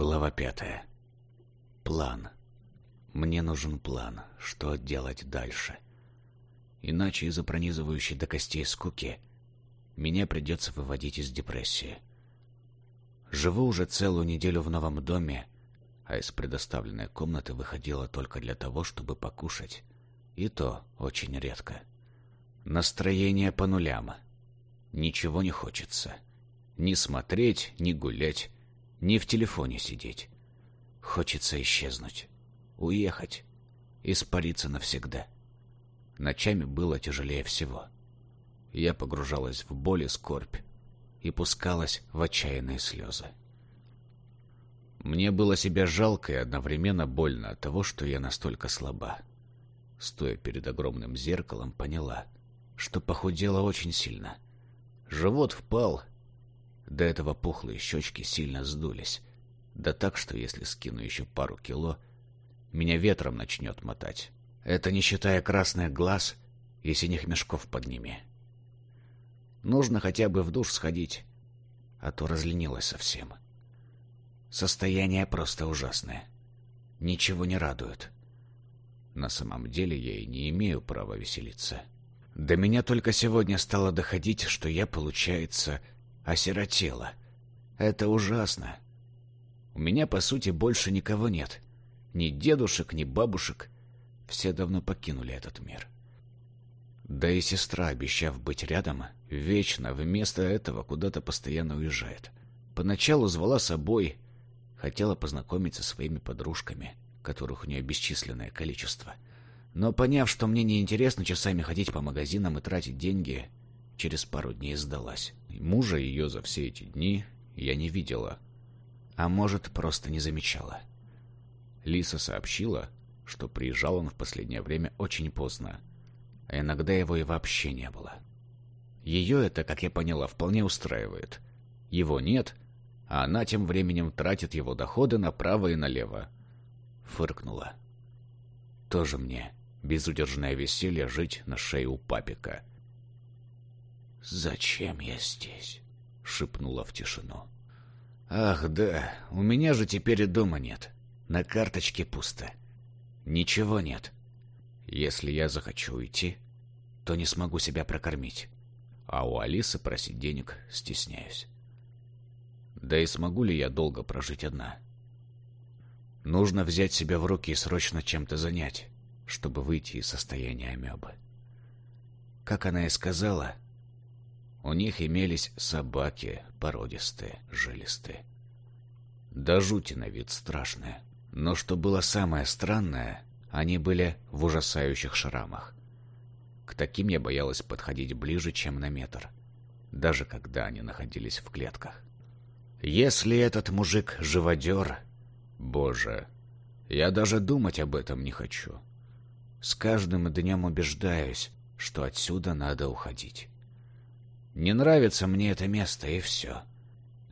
Глава пятая. План. Мне нужен план, что делать дальше. Иначе из-за пронизывающей до костей скуки меня придется выводить из депрессии. Живу уже целую неделю в новом доме, а из предоставленной комнаты выходила только для того, чтобы покушать. И то очень редко. Настроение по нулям. Ничего не хочется. Ни смотреть, ни гулять, ни в телефоне сидеть. Хочется исчезнуть, уехать, испариться навсегда. Ночами было тяжелее всего. Я погружалась в боль и скорбь и пускалась в отчаянные слезы. Мне было себя жалко и одновременно больно от того, что я настолько слаба. Стоя перед огромным зеркалом, поняла, что похудела очень сильно. Живот впал, до этого пухлые щечки сильно сдулись. Да так, что если скину еще пару кило, меня ветром начнет мотать. Это не считая красных глаз и синих мешков под ними. Нужно хотя бы в душ сходить, а то разленилась совсем. Состояние просто ужасное. Ничего не радует. На самом деле я и не имею права веселиться. До меня только сегодня стало доходить, что я, получается, осиротела. Это ужасно. У меня, по сути, больше никого нет. Ни дедушек, ни бабушек. Все давно покинули этот мир. Да и сестра, обещав быть рядом, вечно вместо этого куда-то постоянно уезжает. Поначалу звала собой, хотела познакомиться со своими подружками, которых у нее бесчисленное количество. Но поняв, что мне неинтересно часами ходить по магазинам и тратить деньги, через пару дней сдалась. Мужа ее за все эти дни я не видела, а может, просто не замечала. Лиса сообщила, что приезжал он в последнее время очень поздно, а иногда его и вообще не было. Ее это, как я поняла, вполне устраивает. Его нет, а она тем временем тратит его доходы направо и налево. Фыркнула. Тоже мне безудержное веселье жить на шее у папика. «Зачем я здесь?» — шепнула в тишину. «Ах, да, у меня же теперь и дома нет. На карточке пусто. Ничего нет. Если я захочу уйти, то не смогу себя прокормить. А у Алисы просить денег стесняюсь. Да и смогу ли я долго прожить одна? Нужно взять себя в руки и срочно чем-то занять, чтобы выйти из состояния амебы. Как она и сказала, у них имелись собаки породистые, жилистые. Да жути на вид страшные. Но что было самое странное, они были в ужасающих шрамах. К таким я боялась подходить ближе, чем на метр, даже когда они находились в клетках. Если этот мужик живодер, боже, я даже думать об этом не хочу. С каждым днем убеждаюсь, что отсюда надо уходить. Не нравится мне это место, и все.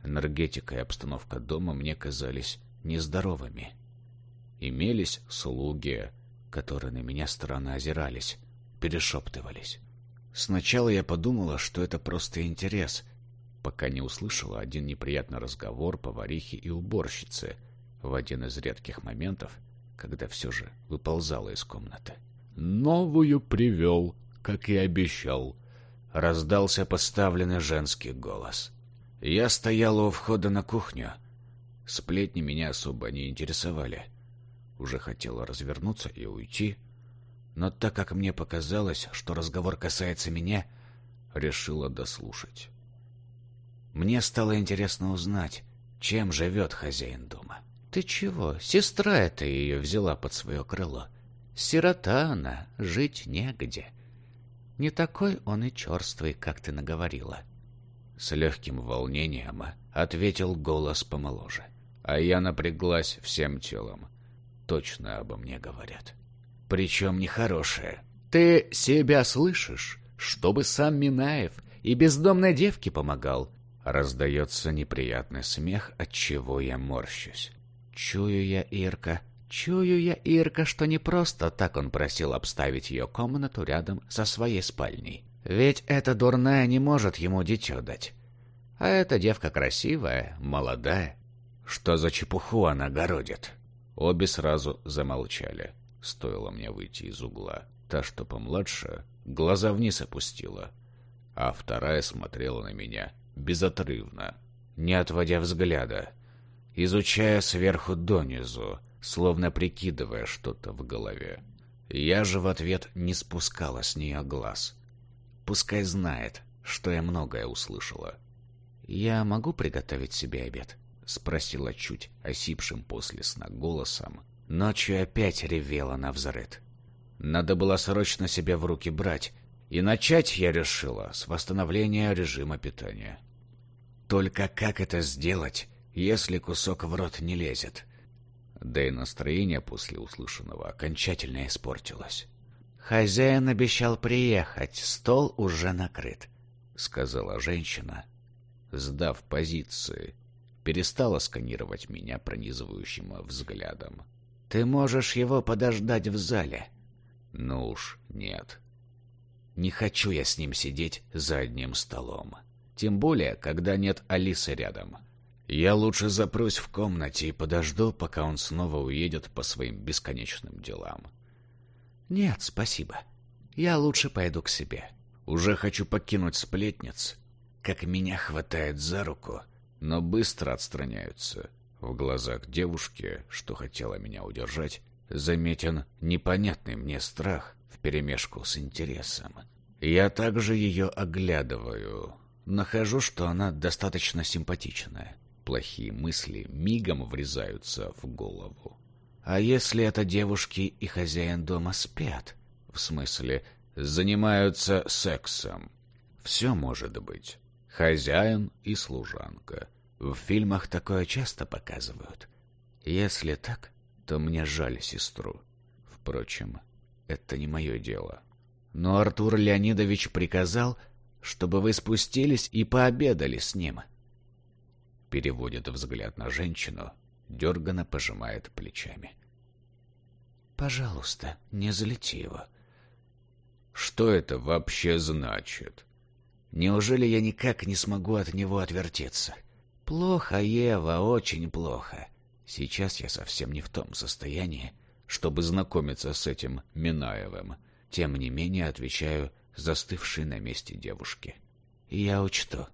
Энергетика и обстановка дома мне казались нездоровыми. Имелись слуги, которые на меня странно озирались, перешептывались. Сначала я подумала, что это просто интерес, пока не услышала один неприятный разговор поварихи и уборщицы в один из редких моментов, когда все же выползала из комнаты. «Новую привел, как и обещал», раздался поставленный женский голос. Я стояла у входа на кухню. Сплетни меня особо не интересовали. Уже хотела развернуться и уйти, но так как мне показалось, что разговор касается меня, решила дослушать. Мне стало интересно узнать, чем живет хозяин дома. «Ты чего? Сестра это ее взяла под свое крыло. Сирота она, жить негде. Не такой он и черствый, как ты наговорила. С легким волнением ответил голос помоложе. А я напряглась всем телом. Точно обо мне говорят. Причем нехорошее. Ты себя слышишь? Чтобы сам Минаев и бездомной девке помогал. Раздается неприятный смех, от чего я морщусь. Чую я, Ирка, Чую я, Ирка, что не просто так он просил обставить ее комнату рядом со своей спальней. Ведь эта дурная не может ему дитё дать. А эта девка красивая, молодая. Что за чепуху она городит? Обе сразу замолчали. Стоило мне выйти из угла. Та, что помладше, глаза вниз опустила, а вторая смотрела на меня безотрывно, не отводя взгляда, изучая сверху донизу, словно прикидывая что-то в голове. Я же в ответ не спускала с нее глаз. Пускай знает, что я многое услышала. «Я могу приготовить себе обед?» — спросила чуть осипшим после сна голосом. Ночью опять ревела на взрыд. Надо было срочно себя в руки брать, и начать я решила с восстановления режима питания. Только как это сделать, если кусок в рот не лезет? Да и настроение после услышанного окончательно испортилось. «Хозяин обещал приехать, стол уже накрыт», — сказала женщина, сдав позиции, перестала сканировать меня пронизывающим взглядом. «Ты можешь его подождать в зале». «Ну уж, нет. Не хочу я с ним сидеть за одним столом. Тем более, когда нет Алисы рядом. Я лучше запрусь в комнате и подожду, пока он снова уедет по своим бесконечным делам». «Нет, спасибо. Я лучше пойду к себе». Уже хочу покинуть сплетниц, как меня хватает за руку, но быстро отстраняются. В глазах девушки, что хотела меня удержать, заметен непонятный мне страх вперемешку с интересом. Я также ее оглядываю. Нахожу, что она достаточно симпатичная. Плохие мысли мигом врезаются в голову. А если это девушки и хозяин дома спят? В смысле, занимаются сексом? Все может быть. Хозяин и служанка. В фильмах такое часто показывают. Если так, то мне жаль сестру. Впрочем, это не мое дело. Но Артур Леонидович приказал, чтобы вы спустились и пообедали с ним. Переводит взгляд на женщину, дерганно пожимает плечами. Пожалуйста, не залети его. Что это вообще значит? Неужели я никак не смогу от него отвертеться? Плохо, Ева, очень плохо. Сейчас я совсем не в том состоянии, чтобы знакомиться с этим Минаевым. Тем не менее, отвечаю застывшей на месте девушке. Я учту.